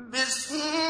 بسم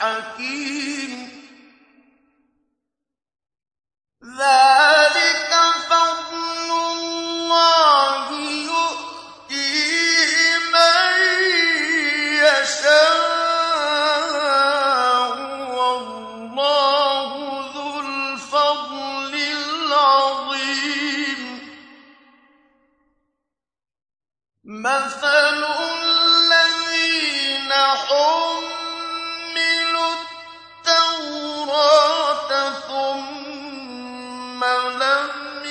حكيم. ذلك فضل الله يؤتيه من يشاء والله ذو الفضل العظيم. مثل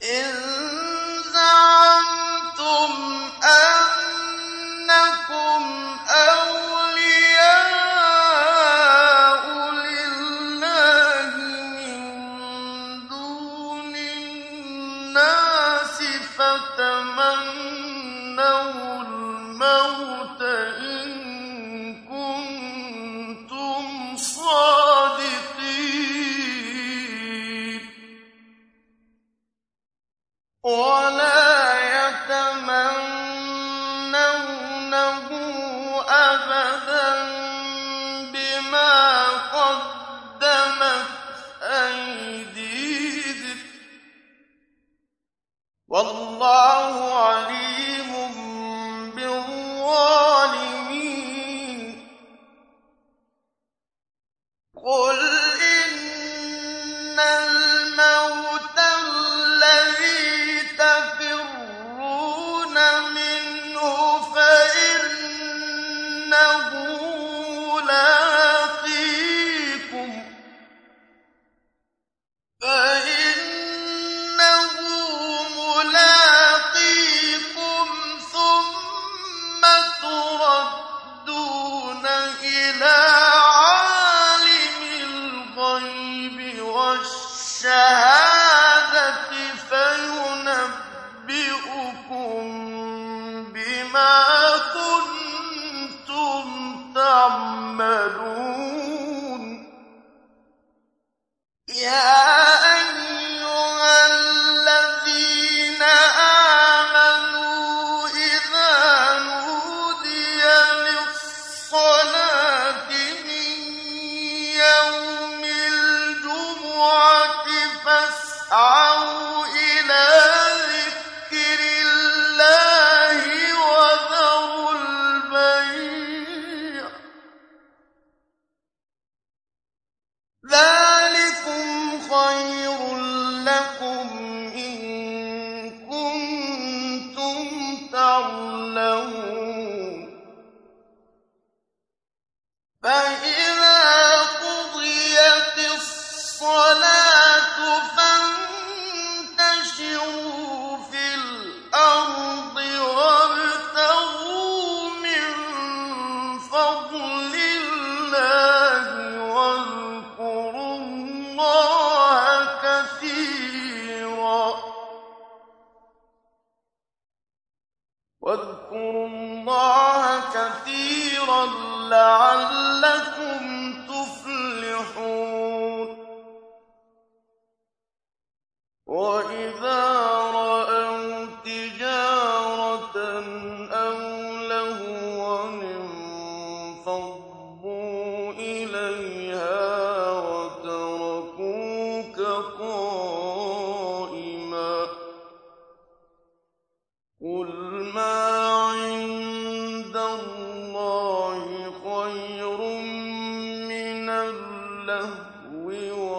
in Yeah. وَاذْكُرُوا اللَّهَ كَثِيرًا لَّعَلَّكُمْ تُفْلِحُونَ. وَإِذَا اللَّهْوِ